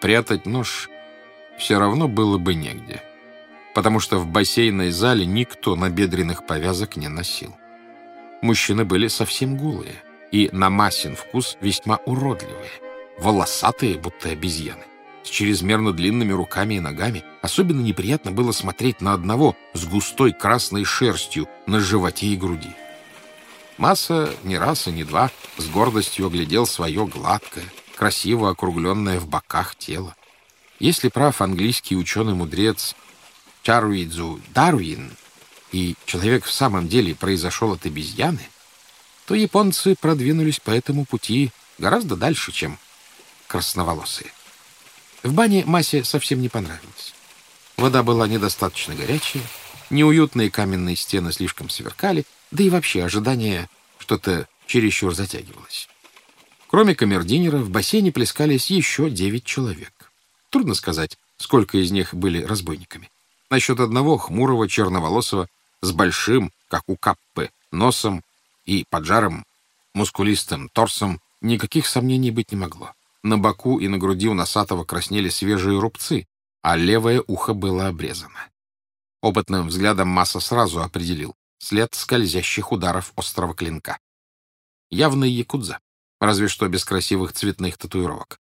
прятать нож все равно было бы негде, потому что в бассейной зале никто набедренных повязок не носил. Мужчины были совсем голые и на Масин вкус весьма уродливые, волосатые, будто обезьяны, с чрезмерно длинными руками и ногами. Особенно неприятно было смотреть на одного с густой красной шерстью на животе и груди. Масса ни раз и ни два с гордостью оглядел свое гладкое, красиво округленное в боках тело. Если прав английский ученый-мудрец Чарвидзу Дарвин, и человек в самом деле произошел от обезьяны, то японцы продвинулись по этому пути гораздо дальше, чем красноволосые. В бане Масе совсем не понравилось. Вода была недостаточно горячая, неуютные каменные стены слишком сверкали, да и вообще ожидание что-то чересчур затягивалось. Кроме камердинера в бассейне плескались еще девять человек. Трудно сказать, сколько из них были разбойниками. Насчет одного хмурого черноволосого с большим, как у Каппы, носом и поджаром, мускулистым торсом никаких сомнений быть не могло. На боку и на груди у носатого краснели свежие рубцы, а левое ухо было обрезано. Опытным взглядом Масса сразу определил след скользящих ударов острого клинка. Явный якудза, разве что без красивых цветных татуировок.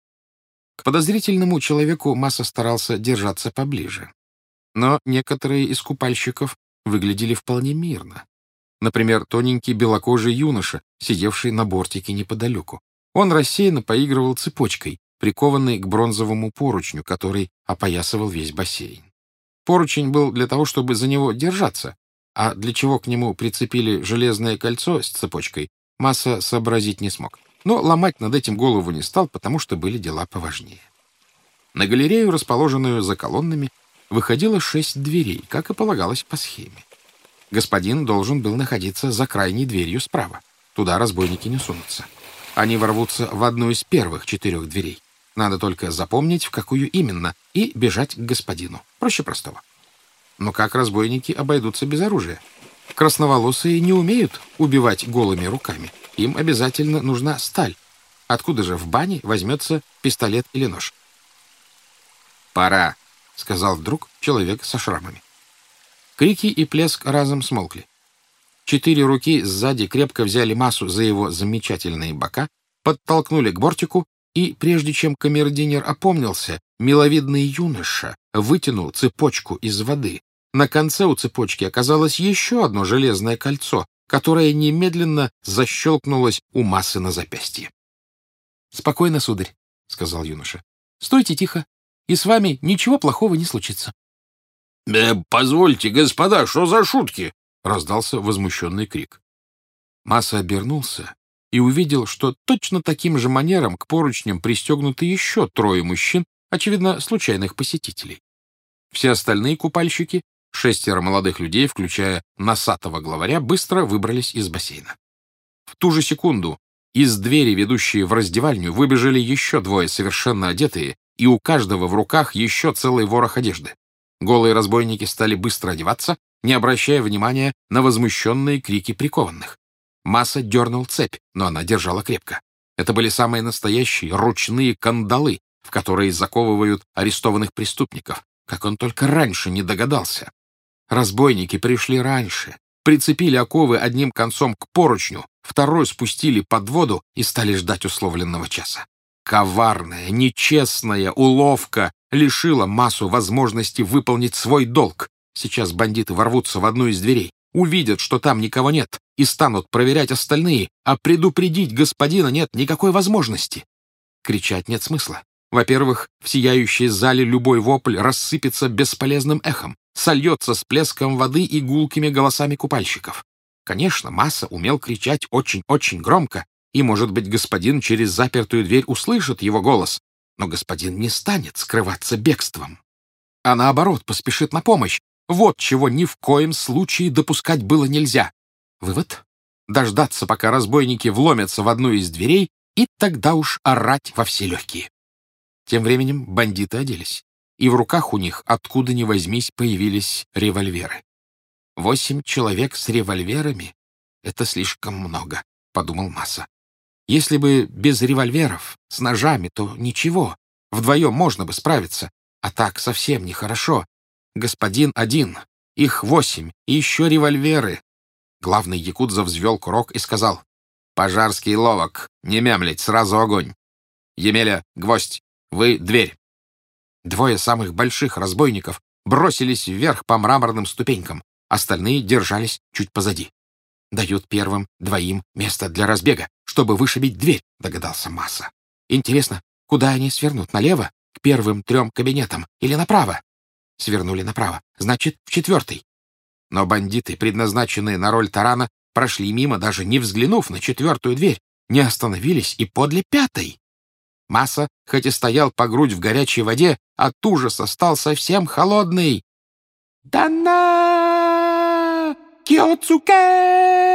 К подозрительному человеку Масса старался держаться поближе. Но некоторые из купальщиков выглядели вполне мирно. Например, тоненький белокожий юноша, сидевший на бортике неподалеку. Он рассеянно поигрывал цепочкой, прикованной к бронзовому поручню, который опоясывал весь бассейн. Поручень был для того, чтобы за него держаться, а для чего к нему прицепили железное кольцо с цепочкой, Масса сообразить не смог. Но ломать над этим голову не стал, потому что были дела поважнее. На галерею, расположенную за колоннами, выходило шесть дверей, как и полагалось по схеме. Господин должен был находиться за крайней дверью справа. Туда разбойники не сунутся. Они ворвутся в одну из первых четырех дверей. Надо только запомнить, в какую именно, и бежать к господину. Проще простого. Но как разбойники обойдутся без оружия? Красноволосые не умеют убивать голыми руками. Им обязательно нужна сталь. Откуда же в бане возьмется пистолет или нож? «Пора», — сказал вдруг человек со шрамами. Крики и плеск разом смолкли. Четыре руки сзади крепко взяли массу за его замечательные бока, подтолкнули к бортику, и, прежде чем камердинер опомнился, миловидный юноша вытянул цепочку из воды. На конце у цепочки оказалось еще одно железное кольцо, которое немедленно защелкнулось у массы на запястье. — Спокойно, сударь, — сказал юноша. — Стойте тихо, и с вами ничего плохого не случится. «Э, — Позвольте, господа, что за шутки? — раздался возмущенный крик. Масса обернулся и увидел, что точно таким же манером к поручням пристегнуты еще трое мужчин, очевидно, случайных посетителей. Все остальные купальщики, шестеро молодых людей, включая носатого главаря, быстро выбрались из бассейна. В ту же секунду из двери, ведущей в раздевальню, выбежали еще двое совершенно одетые, и у каждого в руках еще целый ворох одежды. Голые разбойники стали быстро одеваться, не обращая внимания на возмущенные крики прикованных. Масса дернул цепь, но она держала крепко. Это были самые настоящие ручные кандалы, в которые заковывают арестованных преступников, как он только раньше не догадался. Разбойники пришли раньше, прицепили оковы одним концом к поручню, второй спустили под воду и стали ждать условленного часа. Коварная, нечестная уловка лишила массу возможности выполнить свой долг. Сейчас бандиты ворвутся в одну из дверей, увидят, что там никого нет, и станут проверять остальные, а предупредить господина нет никакой возможности. Кричать нет смысла. Во-первых, в сияющей зале любой вопль рассыпется бесполезным эхом, сольется с плеском воды и гулкими голосами купальщиков. Конечно, Масса умел кричать очень-очень громко, и, может быть, господин через запертую дверь услышит его голос, но господин не станет скрываться бегством, а наоборот поспешит на помощь. Вот чего ни в коем случае допускать было нельзя. Вывод — дождаться, пока разбойники вломятся в одну из дверей, и тогда уж орать во все легкие. Тем временем бандиты оделись, и в руках у них, откуда ни возьмись, появились револьверы. Восемь человек с револьверами — это слишком много, — подумал Масса. Если бы без револьверов, с ножами, то ничего. Вдвоем можно бы справиться, а так совсем нехорошо. Господин один, их восемь, и еще револьверы. Главный якудза взвел курок и сказал, «Пожарский ловок, не мямлить, сразу огонь. Емеля, гвоздь, вы дверь». Двое самых больших разбойников бросились вверх по мраморным ступенькам, остальные держались чуть позади. «Дают первым двоим место для разбега, чтобы вышибить дверь», — догадался Масса. «Интересно, куда они свернут? Налево? К первым трем кабинетам? Или направо?» Свернули направо. Значит, в четвертый. Но бандиты, предназначенные на роль тарана, прошли мимо, даже не взглянув на четвертую дверь, не остановились и подле пятой. Масса, хоть и стоял по грудь в горячей воде, от ужаса стал совсем холодный. «Дана! Киоцуке!»